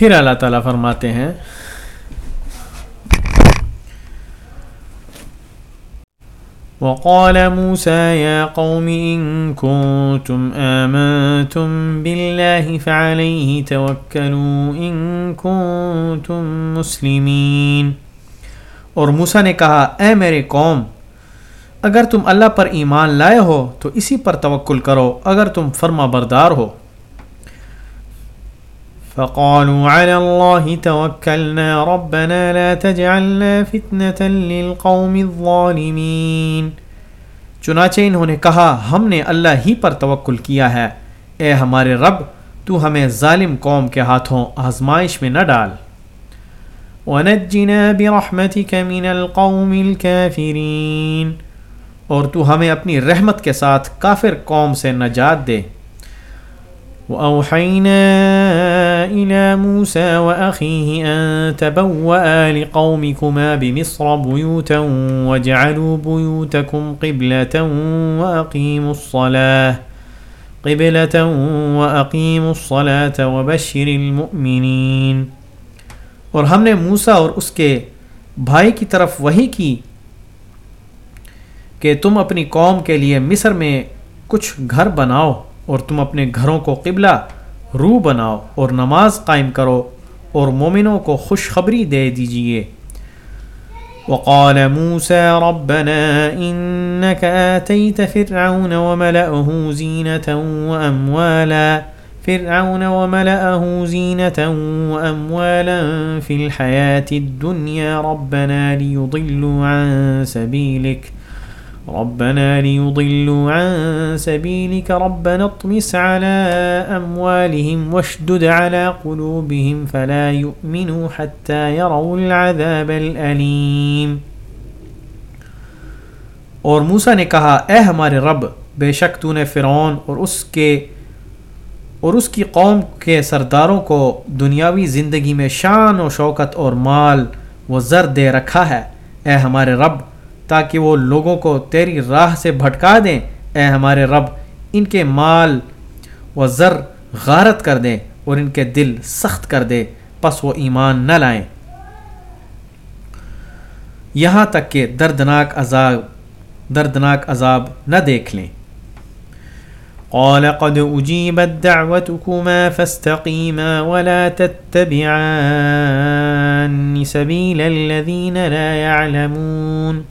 پھر اللہ تعالیٰ فرماتے ہیں۔ وقال موسى يا قوم إن كنتم آمنتم بالله فعليه توكلوا إن كنتم مسلمين۔ اور موسیٰ نے کہا، اے میرے قوم، اگر تم اللہ پر ایمان لائے ہو تو اسی پر توکل کرو، اگر تم فرما بردار ہو۔ فقالوا على الله توكلنا ربنا لا تجعلنا فتنة للقوم الظالمين۔ چنانچہ انہوں نے کہا، ہم نے اللہ ہی پر توکل کیا ہے۔ اے ہمارے رب، تو ہمیں ظالم قوم کے ہاتھوں آزمائش میں نہ ڈال۔ وَنَجِّنَا بِرَحْمَتِكَ مِنَ الْقَوْمِ الْكَافِرِينَ۔ اور تو ہمیں اپنی رحمت کے ساتھ کافر قوم سے نجات دے۔ وأوحينا إلى موسى وأخيه أن تبوأ لقومكما بمصر بيوتا وجعلوا بيوتكم قبلة وأقيموا الصلاة قبلة وأقيموا الصلاة وبشر المؤمنين۔ اور ہم نے موسیٰ اور اس کے بھائی کی طرف وہی کی کہ تم اپنی قوم کے لیے مصر میں کچھ گھر بناؤ اور تم اپنے گھروں کو قبلہ روح بناؤ اور نماز قائم کرو اور مومنوں کو خوشخبری دے دیجیے وقال موسى ربنا إنك آتيت فرعون وملأه زينة وأموالا، فرعون وملأه زينة وأموالا في الحياة الدنيا، ربنا ليضلوا عن سبيلك ربنا ليضلوا عن سبيلك ربنا اطمس على أموالهم واشدد على قلوبهم فلا يؤمنوا حتى يروا العذاب الأليم۔ اور موسیٰ نے کہا، اے ہمارے رب، بے شک تو نے فرعون اور اس کے، اور اس کی قوم کے سرداروں کو دنیاوی زندگی میں شان و شوکت اور مال و زر دے رکھا ہے۔ اے ہمارے رب تاکہ وہ لوگوں کو تیری راہ سے بھٹکا دیں۔ اے ہمارے رب، ان کے مال و زر غارت کر دیں اور ان کے دل سخت کر دے پس وہ ایمان نہ لائیں۔ یہاں تک کہ دردناک عذاب دردناک عذاب نہ دیکھ لیں۔ قال قد اجيبت دعوتكما فاستقيما ولا تتبعان سبيل الذين لا يعلمون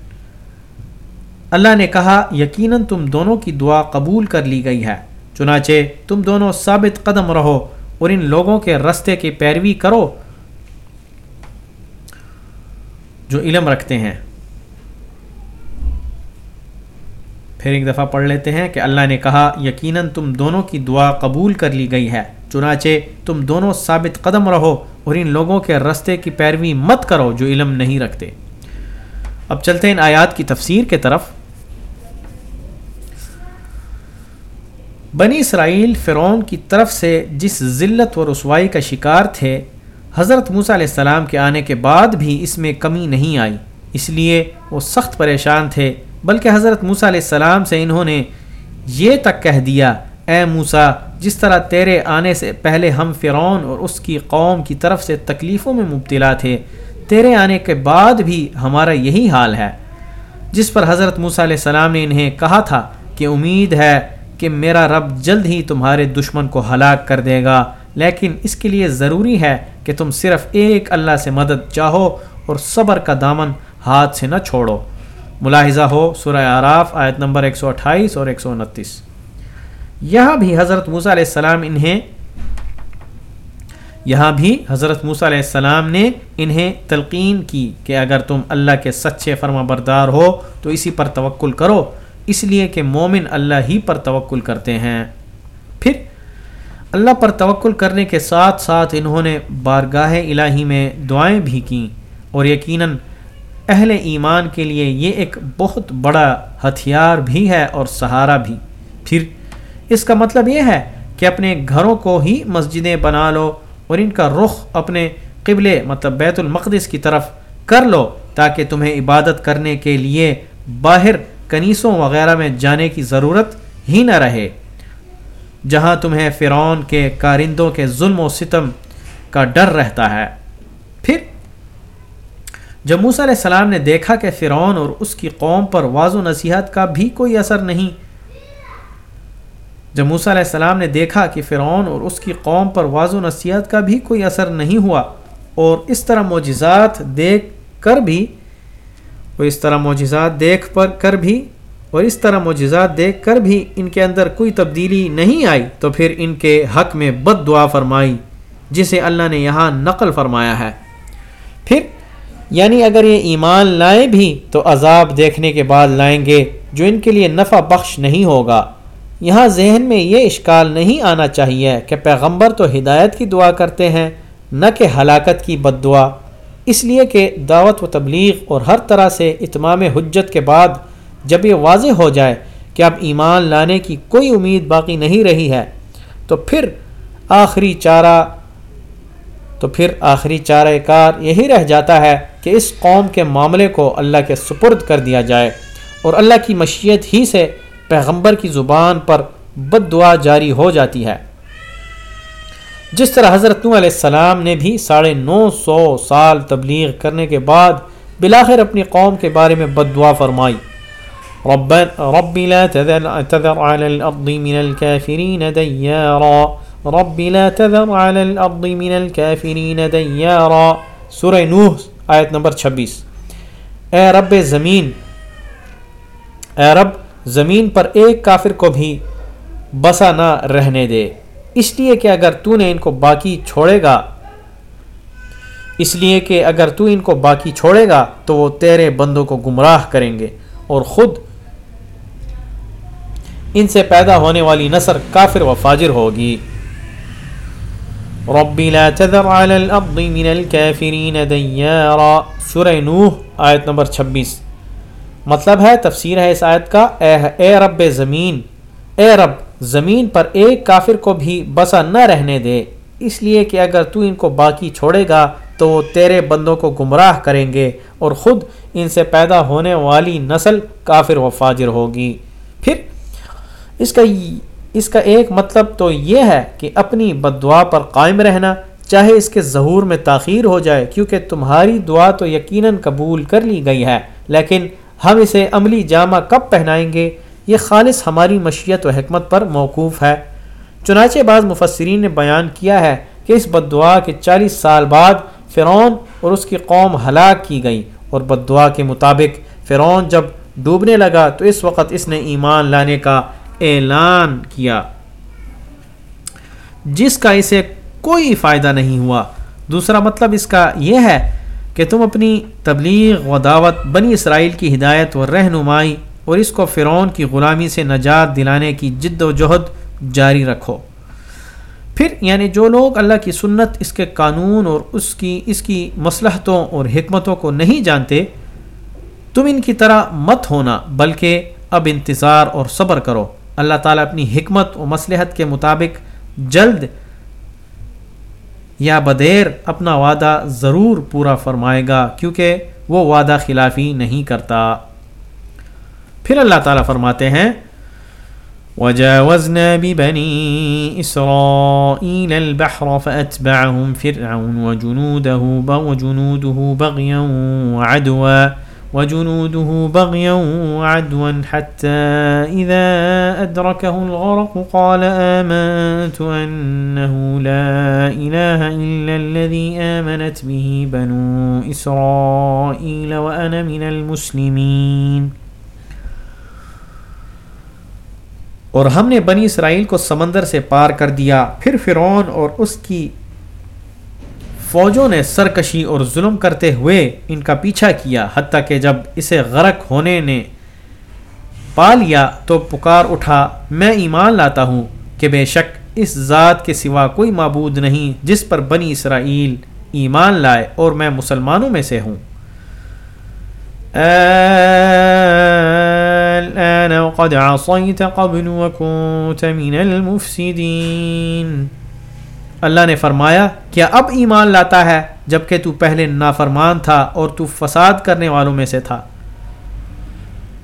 اللہ نے کہا، یقیناً تم دونوں کی دعا قبول کر لی گئی ہے۔ چنانچہ تم دونوں ثابت قدم رہو اور ان لوگوں کے رستے کی پیروی کرو جو علم رکھتے ہیں۔ پھر ایک دفعہ پڑھ لیتے ہیں کہ اللہ نے کہا، یقیناً تم دونوں کی دعا قبول کر لی گئی ہے۔ چنانچہ تم دونوں ثابت قدم رہو اور ان لوگوں کے رستے کی پیروی مت کرو جو علم نہیں رکھتے۔ اب چلتے ہیں ان آیات کی تفسیر کے طرف۔ بنی اسرائیل فرعون کی طرف سے جس ذلت و رسوائی کا شکار تھے، حضرت موسیٰ علیہ السلام کے آنے کے بعد بھی اس میں کمی نہیں آئی۔ اس لیے وہ سخت پریشان تھے، بلکہ حضرت موسیٰ علیہ السلام سے انہوں نے یہ تک کہہ دیا، اے موسیٰ، جس طرح تیرے آنے سے پہلے ہم فرعون اور اس کی قوم کی طرف سے تکلیفوں میں مبتلا تھے، تیرے آنے کے بعد بھی ہمارا یہی حال ہے۔ جس پر حضرت موسیٰ علیہ السلام نے انہیں کہا تھا کہ امید ہے کہ میرا رب جلد ہی تمہارے دشمن کو ہلاک کر دے گا۔ لیکن اس کے لیے ضروری ہے کہ تم صرف ایک اللہ سے مدد چاہو اور صبر کا دامن ہاتھ سے نہ چھوڑو۔ ملاحظہ ہو، سورہ آراف آیت نمبر 128 اور 129 یہاں بھی حضرت موسیٰ علیہ السلام انہیں، یہاں بھی حضرت موسیٰ علیہ السلام نے انہیں تلقین کی کہ اگر تم اللہ کے سچے فرما بردار ہو تو اسی پر توکل کرو۔ اس لیے کہ مومن اللہ ہی پر توکل کرتے ہیں۔ پھر اللہ پر توکل کرنے کے ساتھ ساتھ انہوں نے بارگاہ الہی میں دعائیں بھی کیں۔ اور یقیناً اہل ایمان کے لیے یہ ایک بہت بڑا ہتھیار بھی ہے اور سہارا بھی۔ پھر اس کا مطلب یہ ہے کہ اپنے گھروں کو ہی مسجدیں بنا لو اور ان کا رخ اپنے قبلے مطلب بیت المقدس کی طرف کر لو تاکہ تمہیں عبادت کرنے کے لیے باہر کنیسوں وغیرہ میں جانے کی ضرورت ہی نہ رہے۔ جہاں تمہیں فرعون کے کارندوں کے ظلم و ستم کا ڈر رہتا ہے۔ پھر جب موسیٰ علیہ السلام نے دیکھا کہ فرعون اور اس کی قوم پر واض و نصیحت کا بھی کوئی اثر نہیں، جب موسیٰ علیہ السلام نے دیکھا کہ فرعون اور اس کی قوم پر واض و نصیحت کا بھی کوئی اثر نہیں ہوا اور اس طرح معجزات دیکھ کر بھی اور اس طرح معجزات دیکھ پر کر بھی اور اس طرح معجزات دیکھ کر بھی ان کے اندر کوئی تبدیلی نہیں آئی، تو پھر ان کے حق میں بد دعا فرمائی، جسے اللہ نے یہاں نقل فرمایا ہے۔ پھر یعنی اگر یہ ایمان لائیں بھی تو عذاب دیکھنے کے بعد لائیں گے، جو ان کے لیے نفع بخش نہیں ہوگا۔ یہاں ذہن میں یہ اشکال نہیں آنا چاہیے کہ پیغمبر تو ہدایت کی دعا کرتے ہیں، نہ کہ ہلاکت کی بد دعا۔ اس لیے کہ دعوت و تبلیغ اور ہر طرح سے اتمام حجت کے بعد جب یہ واضح ہو جائے کہ اب ایمان لانے کی کوئی امید باقی نہیں رہی ہے، تو پھر آخری چارہ، تو پھر آخری چارہ کار یہی رہ جاتا ہے کہ اس قوم کے معاملے کو اللہ کے سپرد کر دیا جائے اور اللہ کی مشیت ہی سے پیغمبر کی زبان پر بد دعا جاری ہو جاتی ہے۔ جس طرح حضرت نو علیہ السلام نے بھی ساڑھے نو سو سال تبلیغ کرنے کے بعد بلاخر اپنی قوم کے بارے میں بد دعا فرمائی۔ رب رب لا تذر, تذر على الأرض من الكافرين ديارا رب لا تذر على الأرض من الكافرين ديارا سورہ نوح آیت نمبر 26 اے رب زمین اے رب زمین پر ایک کافر کو بھی بسا نہ رہنے دے۔ اس لیے کہ اگر تو نے ان کو باقی چھوڑے گا اس لیے کہ اگر تو ان کو باقی چھوڑے گا تو وہ تیرے بندوں کو گمراہ کریں گے اور خود ان سے پیدا ہونے والی نثر کافر و فاجر ہوگی۔ ربی لا تذر على الارض من الكافرین دیارا۔ سورہ نوح آیت نمبر 26 مطلب ہے تفسیر ہے اس آیت کا اے, اے رب زمین اے رب زمین پر ایک کافر کو بھی بسا نہ رہنے دے۔ اس لیے کہ اگر تو ان کو باقی چھوڑے گا، تو وہ تیرے بندوں کو گمراہ کریں گے اور خود ان سے پیدا ہونے والی نسل کافر و فاجر ہوگی۔ پھر اس کا اس کا ایک مطلب تو یہ ہے کہ اپنی بد دعا پر قائم رہنا، چاہے اس کے ظہور میں تاخیر ہو جائے، کیونکہ تمہاری دعا تو یقیناً قبول کر لی گئی ہے، لیکن ہم اسے عملی جامہ کب پہنائیں گے؟ یہ خالص ہماری مشیت و حکمت پر موقوف ہے۔ چنانچہ بعض مفسرین نے بیان کیا ہے کہ اس بد دعا کے چالیس سال بعد فرعون اور اس کی قوم ہلاک کی گئی اور بد دعا کے مطابق فرعون جب ڈوبنے لگا تو اس وقت اس نے ایمان لانے کا اعلان کیا۔ جس کا اسے کوئی فائدہ نہیں ہوا۔ دوسرا مطلب اس کا یہ ہے کہ تم اپنی تبلیغ و دعوت بنی اسرائیل کی ہدایت و رہنمائی اور اس کو فرعون کی غلامی سے نجات دلانے کی جد و جہد جاری رکھو۔ پھر یعنی جو لوگ اللہ کی سنت، اس کے قانون اور اس کی اس کی مصلحتوں اور حکمتوں کو نہیں جانتے، تم ان کی طرح مت ہونا، بلکہ اب انتظار اور صبر کرو۔ اللہ تعالیٰ اپنی حکمت و مصلحت کے مطابق جلد یا بدیر اپنا وعدہ ضرور پورا فرمائے گا، کیونکہ وہ وعدہ خلافی نہیں کرتا۔ پھر اللہ تعالیٰ فرماتے ہیں، وجاوزنا ببني إسرائيل البحر فأتبعهم فرعون وجنوده وجنوده بغيا وعدوا، وجنوده بغيا وعدوا حتى إذا أدركه الغرق قال آمنت أنه لا إله إلا الذي آمنت به بنو إسرائيل وأنا من المسلمين اور ہم نے بنی اسرائیل کو سمندر سے پار کر دیا۔ پھر فرعون اور اس کی فوجوں نے سرکشی اور ظلم کرتے ہوئے ان کا پیچھا کیا، حتیٰ کہ جب اسے غرق ہونے نے پا لیا تو پکار اٹھا، میں ایمان لاتا ہوں کہ بے شک اس ذات کے سوا کوئی معبود نہیں جس پر بنی اسرائیل ایمان لائے اور میں مسلمانوں میں سے ہوں۔ الآن وقد عصيت قبل وكنت من المفسدين۔ اللہ نے فرمایا، کیا اب ایمان لاتا ہے جبکہ تو پہلے نافرمان تھا اور تو فساد کرنے والوں میں سے تھا؟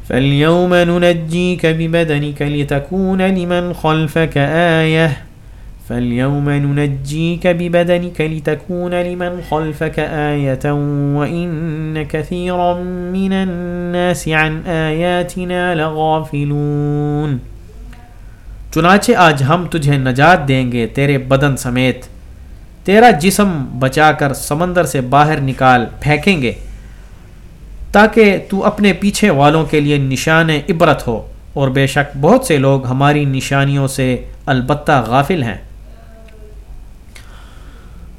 فَالْيَوْمَ نُنَجِّيكَ بِبَدَنِكَ لِتَكُونَ لِمَنْ خَلْفَكَ آيَةً۔ فاليوم ننجيك ببدنك لتكون لمن خلفك آية وإن كثيرا من الناس عن آياتنا لغافلون۔ چنانچہ آج ہم تجھے نجات دیں گے تیرے بدن سمیت۔ تیرا جسم بچا کر سمندر سے باہر نکال پھینکیں گے۔ تاکہ تو اپنے پیچھے والوں کے لیے نشان عبرت ہو۔ اور بے شک بہت سے لوگ ہماری نشانیوں سے البتہ غافل ہیں۔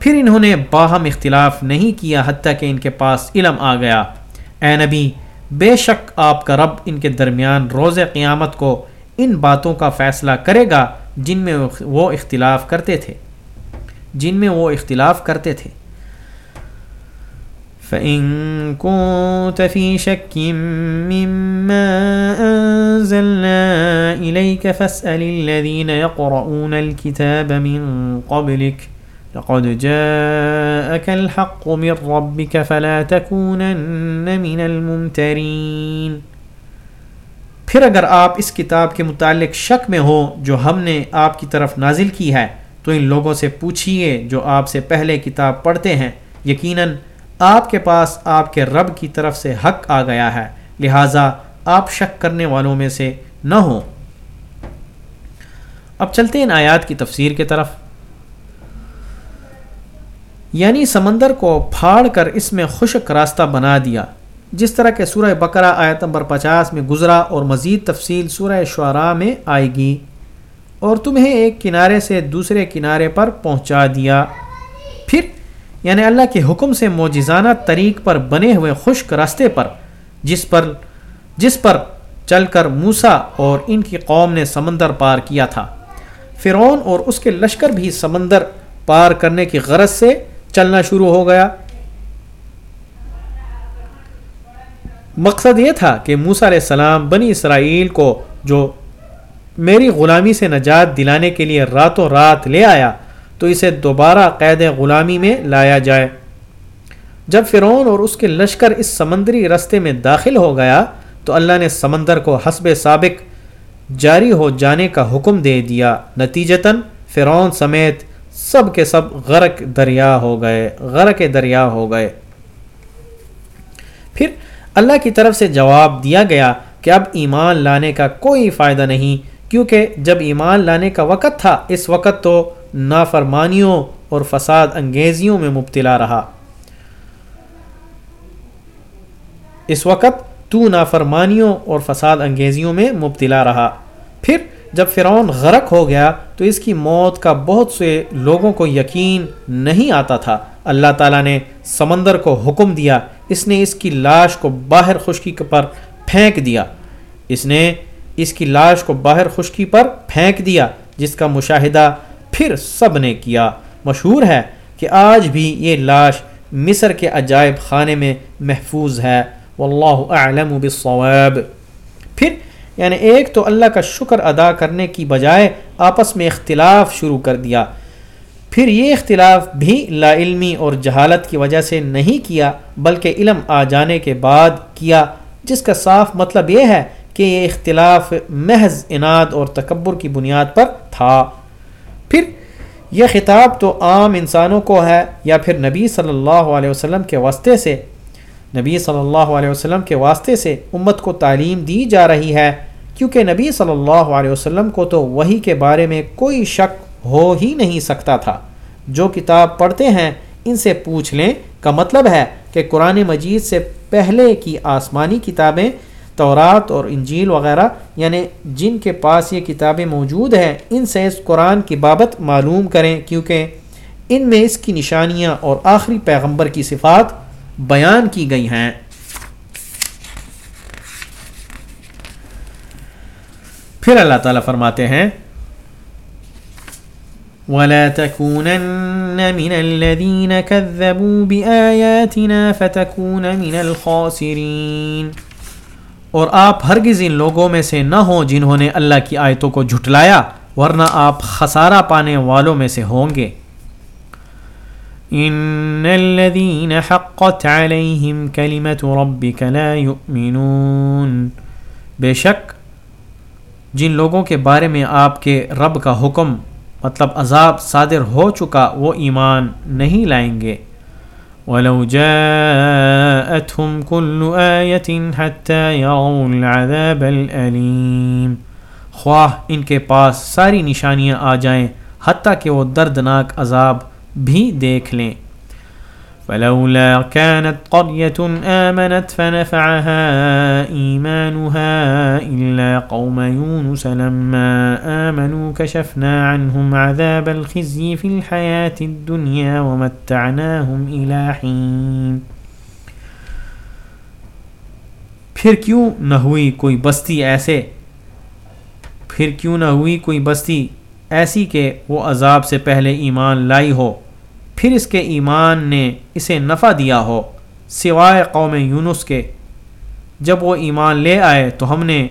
پھر انہوں نے باہم اختلاف نہیں کیا حتیٰ کہ ان کے پاس علم آ گیا۔ اے نبی، بے شک آپ کا رب ان کے درمیان روز قیامت کو ان باتوں کا فیصلہ کرے گا جن میں وہ اختلاف کرتے تھے۔ جن میں وہ اختلاف کرتے تھے۔ فَإِن كُنتَ فِي شَكٍّ مِّمَّا أَنزَلْنَا إِلَيْكَ فَاسْأَلِ الَّذِينَ يَقْرَؤُونَ الْكِتَابَ مِن قَبْلِكَ لقد جاءك الحق من ربك فلا تكونن من الممترين۔ پھر اگر آپ اس کتاب کے متعلق شک میں ہو جو ہم نے آپ کی طرف نازل کی ہے، تو ان لوگوں سے پوچھئے جو آپ سے پہلے کتاب پڑھتے ہیں۔ یقیناً آپ کے پاس آپ کے رب کی طرف سے حق آ گیا ہے۔ لہٰذا آپ شک کرنے والوں میں سے نہ ہوں۔ اب چلتے ہیں آیات کی تفسیر کی طرف۔ یعنی سمندر کو پھاڑ کر اس میں خشک راستہ بنا دیا، جس طرح کہ سورہ بقرہ آیت نمبر پچاس میں گزرا اور مزید تفصیل سورہ شعراء میں آئے گی۔ اور تمہیں ایک کنارے سے دوسرے کنارے پر پہنچا دیا۔ پھر یعنی اللہ کے حکم سے موجزانہ طریق پر بنے ہوئے خشک راستے پر، جس پر جس پر چل کر موسا اور ان کی قوم نے سمندر پار کیا تھا۔ فرعون اور اس کے لشکر بھی سمندر پار کرنے کی غرض سے چلنا شروع ہو گیا۔ مقصد یہ تھا کہ موسا علیہ السلام بنی اسرائیل کو جو میری غلامی سے نجات دلانے کے لیے راتوں رات لے آیا، تو اسے دوبارہ قید غلامی میں لایا جائے۔ جب فرعون اور اس کے لشکر اس سمندری رستے میں داخل ہو گیا، تو اللہ نے سمندر کو حسب سابق جاری ہو جانے کا حکم دے دیا۔ نتیجتاً فرعون سمیت سب کے سب غرق دریا ہو گئے، غرق دریا ہو گئے۔ پھر اللہ کی طرف سے جواب دیا گیا کہ اب ایمان لانے کا کوئی فائدہ نہیں، کیونکہ جب ایمان لانے کا وقت تھا، اس وقت تو نافرمانیوں اور فساد انگیزیوں میں مبتلا رہا۔ اس وقت تو نافرمانیوں اور فساد انگیزیوں میں مبتلا رہا۔ پھر جب فرعون غرق ہو گیا تو اس کی موت کا بہت سے لوگوں کو یقین نہیں آتا تھا۔ اللہ تعالیٰ نے سمندر کو حکم دیا، اس نے اس کی لاش کو باہر خشکی پر پھینک دیا۔ اس نے اس کی لاش کو باہر خشکی پر پھینک دیا، جس کا مشاہدہ پھر سب نے کیا۔ مشہور ہے کہ آج بھی یہ لاش مصر کے عجائب خانے میں محفوظ ہے۔ واللہ اعلم بالصواب۔ پھر یعنی ایک تو اللہ کا شکر ادا کرنے کی بجائے آپس میں اختلاف شروع کر دیا۔ پھر یہ اختلاف بھی لا علمی اور جہالت کی وجہ سے نہیں کیا، بلکہ علم آ جانے کے بعد کیا، جس کا صاف مطلب یہ ہے کہ یہ اختلاف محض اناد اور تکبر کی بنیاد پر تھا۔ پھر یہ خطاب تو عام انسانوں کو ہے یا پھر نبی صلی اللہ علیہ وسلم کے واسطے سے؟ نبی صلی اللہ علیہ وسلم کے واسطے سے امت کو تعلیم دی جا رہی ہے۔ کیونکہ نبی صلی اللہ علیہ وسلم کو تو وہی کے بارے میں کوئی شک ہو ہی نہیں سکتا تھا۔ جو کتاب پڑھتے ہیں، ان سے پوچھ لیں۔ کا مطلب ہے کہ قرآن مجید سے پہلے کی آسمانی کتابیں، تورات اور انجیل وغیرہ یعنی جن کے پاس یہ کتابیں موجود ہیں، ان سے اس قرآن کی بابت معلوم کریں۔ کیونکہ ان میں اس کی نشانیاں اور آخری پیغمبر کی صفات بیان کی گئی ہیں۔ پھر اللہ تعالیٰ فرماتے ہیں، ولا تكونن من الذين كذبوا بآياتنا فتكون من الخاسرين۔ اور آپ ہرگز ان لوگوں میں سے نہ ہوں جنہوں نے اللہ کی آیتوں کو جھٹلایا، ورنہ آپ خسارہ پانے والوں میں سے ہوں گے۔ ان الذين حقت عليهم كلمه ربك لا يؤمنون۔ بے شک جن لوگوں کے بارے میں آپ کے رب کا حکم مطلب عذاب صادر ہو چکا، وہ ایمان نہیں لائیں گے۔ ولو جاءتهم كل آية حتى يروا العذاب الأليم۔ خواہ ان کے پاس ساری نشانیاں آ جائیں، حتیٰ کہ وہ دردناک عذاب بھی دیکھ لیں۔ فلولا كانت قرية آمنت فنفعها إيمانها إلا قوم يونس لما آمنوا كشفنا عنهم عذاب الخزي في الحياة الدنيا ومتعناهم إلى حين. پھر کیوں نہ ہوئی کوئی بستی ایسے؟ پھر کیوں نہ ہوئی کوئی بستی ایسی کہ وہ عذاب سے پہلے ایمان لائی ہو؟ پھر اس کے ایمان نے اسے نفع دیا ہو، سوائے قوم یونس کے۔ جب وہ ایمان لے آئے تو ہم نے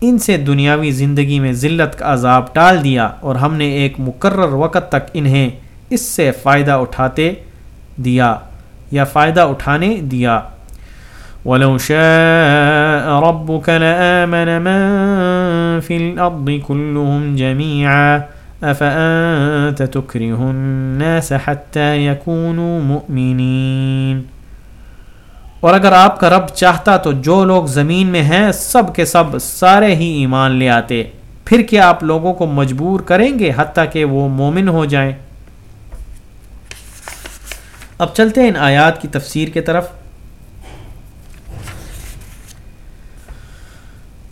ان سے دنیاوی زندگی میں ذلت کا عذاب ٹال دیا اور ہم نے ایک مقرر وقت تک انہیں اس سے فائدہ اٹھاتے دیا یا فائدہ اٹھانے دیا۔ ولو شاء ربك لآمن من في الأرض كلهم جميعا۔ أفأنت تكره الناس حتى يكونوا مؤمنين؟ اور اگر آپ کا رب چاہتا تو جو لوگ زمین میں ہیں، سب کے سب سارے ہی ایمان لے آتے۔ پھر کیا آپ لوگوں کو مجبور کریں گے حتیٰ کہ وہ مومن ہو جائیں؟ اب چلتے ہیں ان آیات کی تفسیر کے طرف۔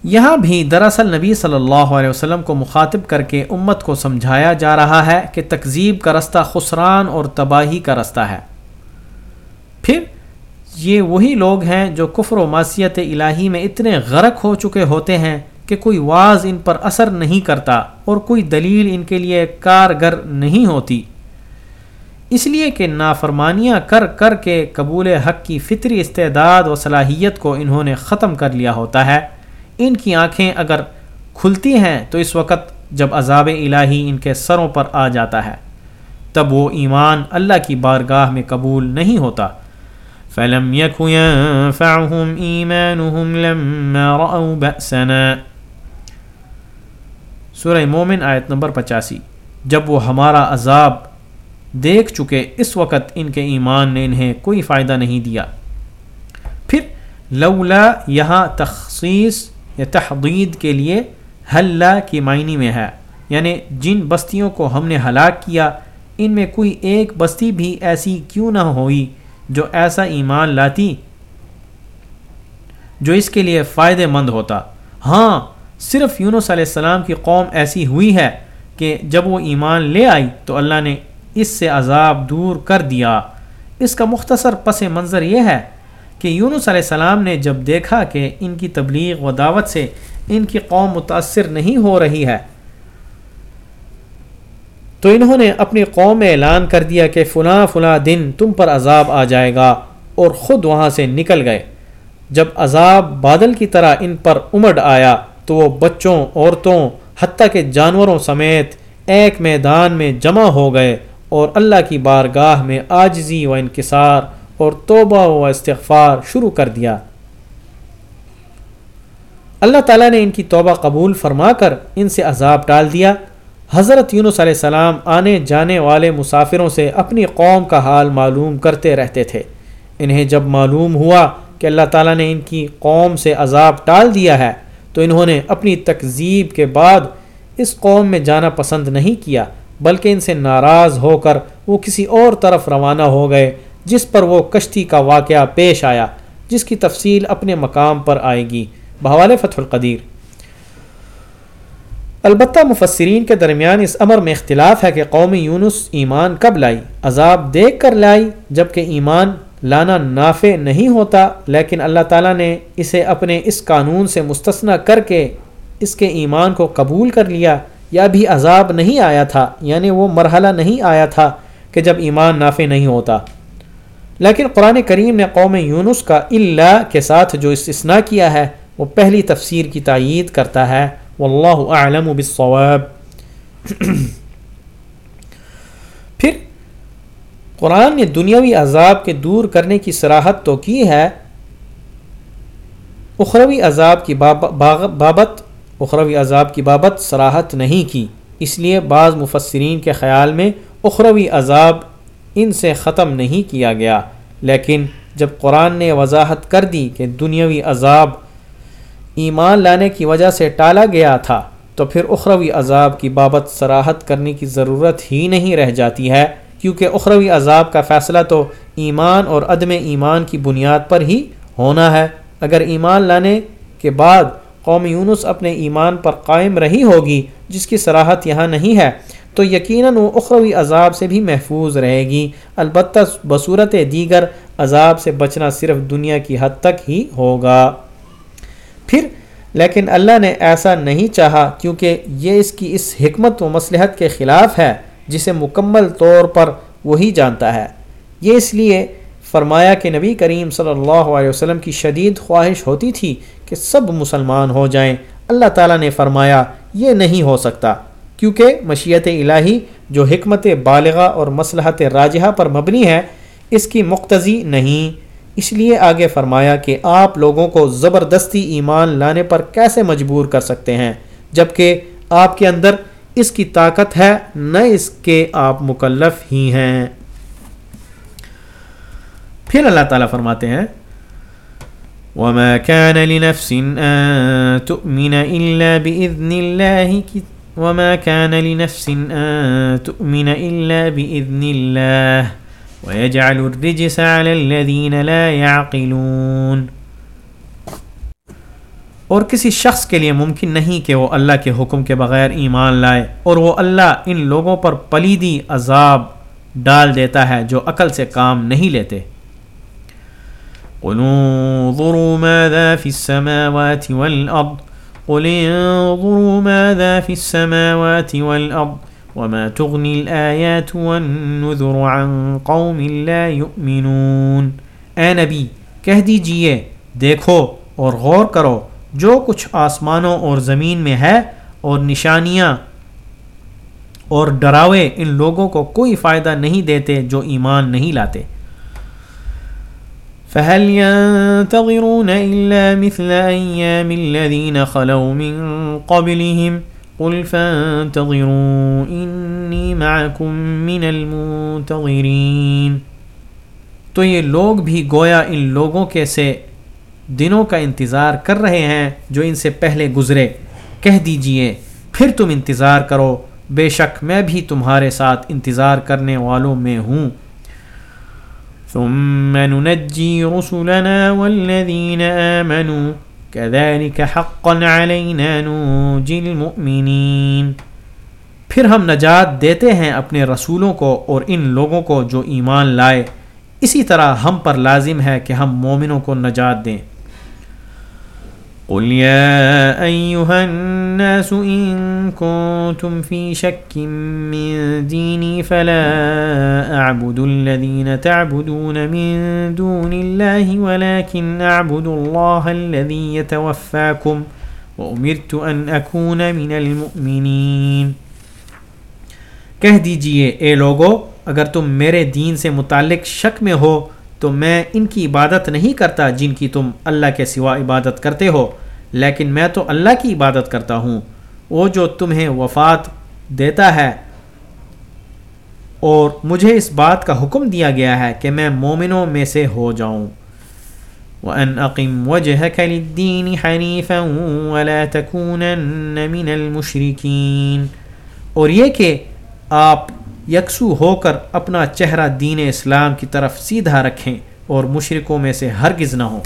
یہاں بھی دراصل نبی صلی اللہ علیہ وسلم کو مخاطب کر کے امت کو سمجھایا جا رہا ہے کہ تکذیب کا رستہ خسران اور تباہی کا رستہ ہے۔ پھر یہ وہی لوگ ہیں جو کفر و معصیت الہی میں اتنے غرق ہو چکے ہوتے ہیں کہ کوئی واز ان پر اثر نہیں کرتا اور کوئی دلیل ان کے لیے کارگر نہیں ہوتی۔ اس لیے کہ نافرمانیاں کر کر کے قبول حق کی فطری استعداد و صلاحیت کو انہوں نے ختم کر لیا ہوتا ہے۔ ان کی آنکھیں اگر کھلتی ہیں تو اس وقت جب عذاب الہی ان کے سروں پر آ جاتا ہے، تب وہ ایمان اللہ کی بارگاہ میں قبول نہیں ہوتا۔ فلم ينفعهم لما بأسنا۔ سورہ مومن آیت نمبر پچاسی۔ جب وہ ہمارا عذاب دیکھ چکے، اس وقت ان کے ایمان نے انہیں کوئی فائدہ نہیں دیا۔ پھر لولا یہاں تخصیص یا تحدید کے لیے حلہ کی معنی میں ہے۔ یعنی جن بستیوں کو ہم نے ہلاک کیا، ان میں کوئی ایک بستی بھی ایسی کیوں نہ ہوئی جو ایسا ایمان لاتی جو اس کے لیے فائدہ مند ہوتا۔ ہاں صرف یونس علیہ السلام کی قوم ایسی ہوئی ہے کہ جب وہ ایمان لے آئی تو اللہ نے اس سے عذاب دور کر دیا۔ اس کا مختصر پس منظر یہ ہے کہ یونس علیہ السلام نے جب دیکھا کہ ان کی تبلیغ و دعوت سے ان کی قوم متاثر نہیں ہو رہی ہے، تو انہوں نے اپنی قوم میں اعلان کر دیا کہ فلاں فلاں دن تم پر عذاب آ جائے گا اور خود وہاں سے نکل گئے۔ جب عذاب بادل کی طرح ان پر امڈ آیا تو وہ بچوں، عورتوں، حتیٰ کہ جانوروں سمیت ایک میدان میں جمع ہو گئے اور اللہ کی بارگاہ میں آجزی و انکسار اور توبہ و استغفار شروع کر دیا۔ اللہ تعالیٰ نے ان کی توبہ قبول فرما کر ان سے عذاب ٹال دیا۔ حضرت یونس علیہ السلام آنے جانے والے مسافروں سے اپنی قوم کا حال معلوم کرتے رہتے تھے۔ انہیں جب معلوم ہوا کہ اللہ تعالیٰ نے ان کی قوم سے عذاب ٹال دیا ہے، تو انہوں نے اپنی تکذیب کے بعد اس قوم میں جانا پسند نہیں کیا، بلکہ ان سے ناراض ہو کر وہ کسی اور طرف روانہ ہو گئے۔ جس پر وہ کشتی کا واقعہ پیش آیا، جس کی تفصیل اپنے مقام پر آئے گی۔ بحوال فتح القدیر۔ البتہ مفسرین کے درمیان اس امر میں اختلاف ہے کہ قوم یونس ایمان کب لائی۔ عذاب دیکھ کر لائی جبکہ ایمان لانا نافع نہیں ہوتا، لیکن اللہ تعالیٰ نے اسے اپنے اس قانون سے مستثنا کر کے اس کے ایمان کو قبول کر لیا۔ یا بھی عذاب نہیں آیا تھا یعنی وہ مرحلہ نہیں آیا تھا کہ جب ایمان نافع نہیں ہوتا۔ لیکن قرآن کریم نے قوم یونس کا اللہ کے ساتھ جو استثناء کیا ہے، وہ پہلی تفسیر کی تائید کرتا ہے۔ واللہ اعلم بالصواب۔ پھر، قرآن نے دنیاوی عذاب کے دور کرنے کی سراحت تو کی ہے۔ اخروی عذاب کی بابت، اخروی عذاب کی بابت سراحت نہیں کی۔ اس لیے بعض مفسرین کے خیال میں اخروی عذاب ان سے ختم نہیں کیا گیا۔ لیکن جب قرآن نے وضاحت کر دی کہ دنیاوی عذاب ایمان لانے کی وجہ سے ٹالا گیا تھا، تو پھر اخروی عذاب کی بابت سراحت کرنے کی ضرورت ہی نہیں رہ جاتی ہے۔ کیونکہ اخروی عذاب کا فیصلہ تو ایمان اور عدم ایمان کی بنیاد پر ہی ہونا ہے۔ اگر ایمان لانے کے بعد قوم یونس اپنے ایمان پر قائم رہی ہوگی، جس کی سراحت یہاں نہیں ہے تو یقیناً وہ اخروی عذاب سے بھی محفوظ رہے گی۔ البتہ بصورت دیگر عذاب سے بچنا صرف دنیا کی حد تک ہی ہوگا۔ پھر، لیکن اللہ نے ایسا نہیں چاہا کیونکہ یہ اس کی اس حکمت و مصلحت کے خلاف ہے، جسے مکمل طور پر وہی جانتا ہے۔ یہ اس لیے فرمایا کہ نبی کریم صلی اللہ علیہ وسلم کی شدید خواہش ہوتی تھی کہ سب مسلمان ہو جائیں۔ اللہ تعالیٰ نے فرمایا، یہ نہیں ہو سکتا۔ کیونکہ مشیت الہی جو حکمت بالغہ اور مصلحت راجحہ پر مبنی ہے، اس کی مقتضی نہیں۔ اس لیے آگے فرمایا کہ آپ لوگوں کو زبردستی ایمان لانے پر کیسے مجبور کر سکتے ہیں جبکہ آپ کے اندر اس کی طاقت ہے، نہ اس کے آپ مکلف ہی ہیں۔ پھر اللہ تعالیٰ فرماتے ہیں، وما كان لنفس أن تؤمن إلا بإذن الله وما كان لنفس أن تؤمن إلا بإذن الله ويجعل الرجس على الذين لا يعقلون۔ اور کسی شخص کے لیے ممکن نہیں کہ وہ اللہ کے حکم کے بغیر ایمان لائے اور وہ اللہ ان لوگوں پر پلیدی عذاب ڈال دیتا ہے جو عقل سے کام نہیں لیتے۔ قل انظروا ماذا في السماوات والأرض قل انظروا ماذا في السماوات والأرض وما تغني الآيات والنذر عن قوم لا يؤمنون۔ اے نبی، کہہ دیجیے، دیکھو اور غور کرو جو کچھ آسمانوں اور زمین میں ہے اور نشانیاں اور ڈراوے ان لوگوں کو کوئی فائدہ نہیں دیتے جو ایمان نہیں لاتے۔ فهل ينتظرون إلا مثل أيام الذين خلوا من قبلهم؟ قل فانتظروا، إني معكم من المنتظرين. تو یہ لوگ بھی گویا ان لوگوں کے سے دنوں کا انتظار کر رہے ہیں جو ان سے پہلے گزرے۔ کہہ دیجیے، پھر تم انتظار کرو۔ بے شک میں بھی تمہارے ساتھ انتظار کرنے والوں میں ہوں۔ ثم ننجي رسلنا والذين آمنوا. كذلك حقا علينا ننجي المؤمنين. پھر ہم نجات دیتے ہیں اپنے رسولوں کو اور ان لوگوں کو جو ایمان لائے. اسی طرح ہم پر لازم ہے کہ ہم مومنوں کو نجات دیں. قل يا أيها الناس إن كنتم في شك من ديني فلا أعبد الذين تعبدون من دون الله ولكن أعبد الله الذي يتوفاكم وأمرت أن أكون من المؤمنين۔ کہہ دیجیے، اے لوگو، اگر تم میرے دین سے متعلق شک میں ہو تو میں ان کی عبادت نہیں کرتا جن کی تم اللہ کے سوا عبادت کرتے ہو، لیکن میں تو اللہ کی عبادت کرتا ہوں۔ وہ جو تمہیں وفات دیتا ہے اور مجھے اس بات کا حکم دیا گیا ہے کہ میں مومنوں میں سے ہو جاؤں۔ وَأَنْ أَقِمْ وَجْهَكَ لِلدِّينِ حَنِيفًا وَلَا تَكُونَنَّ مِنَ الْمُشْرِكِينَ۔ اور یہ کہ آپ یکسو ہو کر اپنا چہرہ دین اسلام کی طرف سیدھا رکھیں اور مشرکوں میں سے ہرگز نہ ہوں۔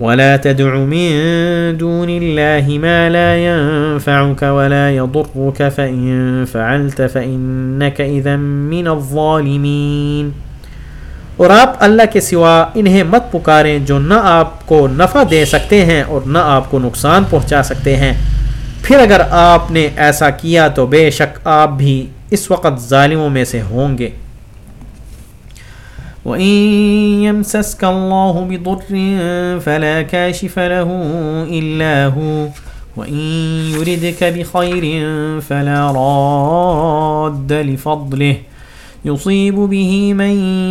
ولا تدع من دون الله ما لا ينفعك ولا يضرك فإن فعلت فإنك إذا من الظالمين۔ اور آپ اللہ کے سوا انہیں مت پکاریں جو نہ آپ کو نفع دے سکتے ہیں اور نہ آپ کو نقصان پہنچا سکتے ہیں۔ پھر اگر آپ نے ایسا کیا تو بے شک آپ بھی اس وقت ظالموں میں سے ہوں گے۔ وَإِن يَمْسَسْكَ اللَّهُ بِضُرٍّ فَلَا كَاشِفَ لَهُ إِلَّا هُوَ وَإِن يُرِدْكَ بِخَيْرٍ فَلَا رَادَّ لِفَضْلِهِ يصيب به من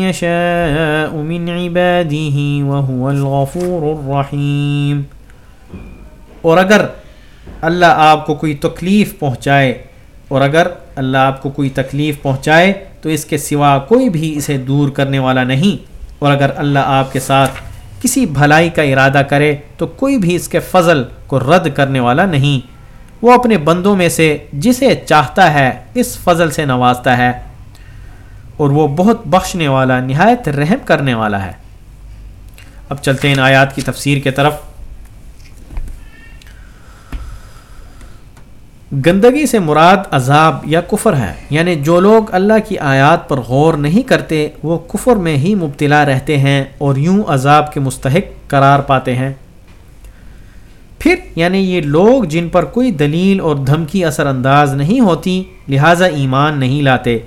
يشاء من عباده وهو الغفور الرحيم۔ اور اگر اللہ آپ کو کوئی تکلیف پہنچائے اور اگر اللہ آپ کو کوئی تکلیف پہنچائے تو اس کے سوا کوئی بھی اسے دور کرنے والا نہیں۔ اور اگر اللہ آپ کے ساتھ کسی بھلائی کا ارادہ کرے تو کوئی بھی اس کے فضل کو رد کرنے والا نہیں۔ وہ اپنے بندوں میں سے جسے چاہتا ہے اس فضل سے نوازتا ہے اور وہ بہت بخشنے والا، نہایت رحم کرنے والا ہے۔ اب چلتے ہیں ان آیات کی تفسیر کے طرف۔ گندگی سے مراد عذاب یا کفر ہے یعنی جو لوگ اللہ کی آیات پر غور نہیں کرتے، وہ کفر میں ہی مبتلا رہتے ہیں اور یوں عذاب کے مستحق قرار پاتے ہیں۔ پھر یعنی یہ لوگ جن پر کوئی دلیل اور دھمکی اثر انداز نہیں ہوتی، لہٰذا ایمان نہیں لاتے۔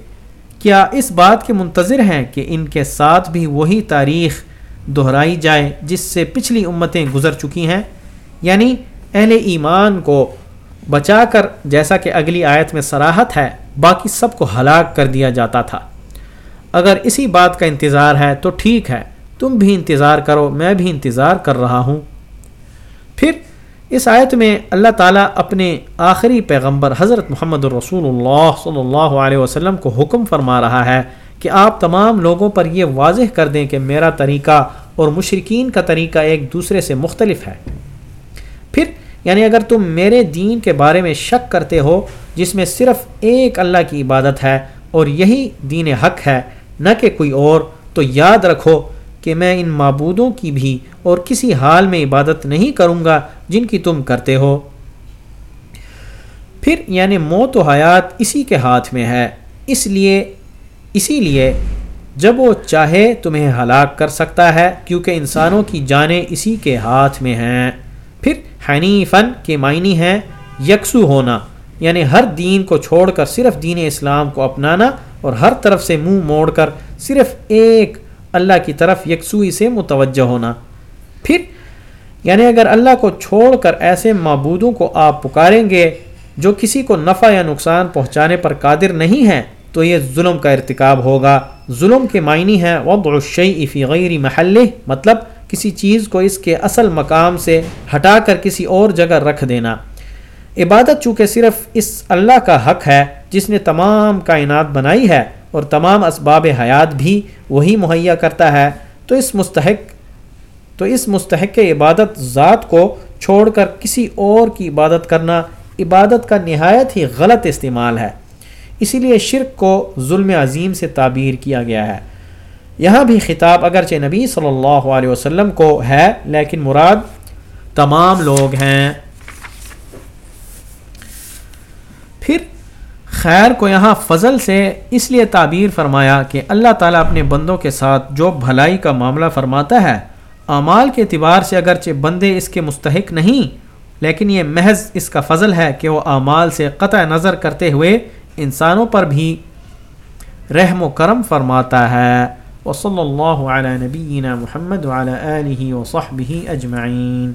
کیا اس بات کے منتظر ہیں کہ ان کے ساتھ بھی وہی تاریخ دہرائی جائے جس سے پچھلی امتیں گزر چکی ہیں؟ یعنی اہل ایمان کو بچا کر جیسا کہ اگلی آیت میں سراحت ہے، باقی سب کو ہلاک کر دیا جاتا تھا۔ اگر اسی بات کا انتظار ہے تو ٹھیک ہے، تم بھی انتظار کرو، میں بھی انتظار کر رہا ہوں۔ پھر اس آیت میں اللہ تعالیٰ اپنے آخری پیغمبر حضرت محمد الرسول اللہ صلی اللہ علیہ وسلم کو حکم فرما رہا ہے کہ آپ تمام لوگوں پر یہ واضح کر دیں کہ میرا طریقہ اور مشرقین کا طریقہ ایک دوسرے سے مختلف ہے۔ پھر یعنی اگر تم میرے دین کے بارے میں شک کرتے ہو، جس میں صرف ایک اللہ کی عبادت ہے اور یہی دین حق ہے، نہ کہ کوئی اور، تو یاد رکھو کہ میں ان معبودوں کی بھی اور کسی حال میں عبادت نہیں کروں گا جن کی تم کرتے ہو۔ پھر یعنی موت و حیات اسی کے ہاتھ میں ہے۔ اس لیے، اسی لیے جب وہ چاہے تمہیں ہلاک کر سکتا ہے، کیونکہ انسانوں کی جانیں اسی کے ہاتھ میں ہیں۔ حنیفن کے معنی ہیں یکسو ہونا یعنی ہر دین کو چھوڑ کر صرف دین اسلام کو اپنانا اور ہر طرف سے منہ موڑ کر صرف ایک اللہ کی طرف یکسوئی سے متوجہ ہونا۔ پھر یعنی اگر اللہ کو چھوڑ کر ایسے معبودوں کو آپ پکاریں گے جو کسی کو نفع یا نقصان پہنچانے پر قادر نہیں ہیں، تو یہ ظلم کا ارتکاب ہوگا۔ ظلم کے معنی ہے وضع الشیء فی غیر محل مطلب کسی چیز کو اس کے اصل مقام سے ہٹا کر کسی اور جگہ رکھ دینا۔ عبادت چونکہ صرف اس اللہ کا حق ہے، جس نے تمام کائنات بنائی ہے اور تمام اسباب حیات بھی وہی مہیا کرتا ہے، تو اس مستحق، تو اس مستحق عبادت ذات کو چھوڑ کر کسی اور کی عبادت کرنا عبادت کا نہایت ہی غلط استعمال ہے۔ اسی لیے شرک کو ظلم عظیم سے تعبیر کیا گیا ہے۔ یہاں بھی خطاب اگرچہ نبی صلی اللہ علیہ وسلم کو ہے، لیکن مراد تمام لوگ ہیں۔ پھر خیر کو یہاں فضل سے اس لیے تعبیر فرمایا کہ اللہ تعالیٰ اپنے بندوں کے ساتھ جو بھلائی کا معاملہ فرماتا ہے، اعمال کے اعتبار سے اگرچہ بندے اس کے مستحق نہیں، لیکن یہ محض اس کا فضل ہے کہ وہ اعمال سے قطع نظر کرتے ہوئے انسانوں پر بھی رحم و کرم فرماتا ہے۔ وصلی اللہ علیہ نبینا محمد وعلی آلہ وصحبہ اجمعین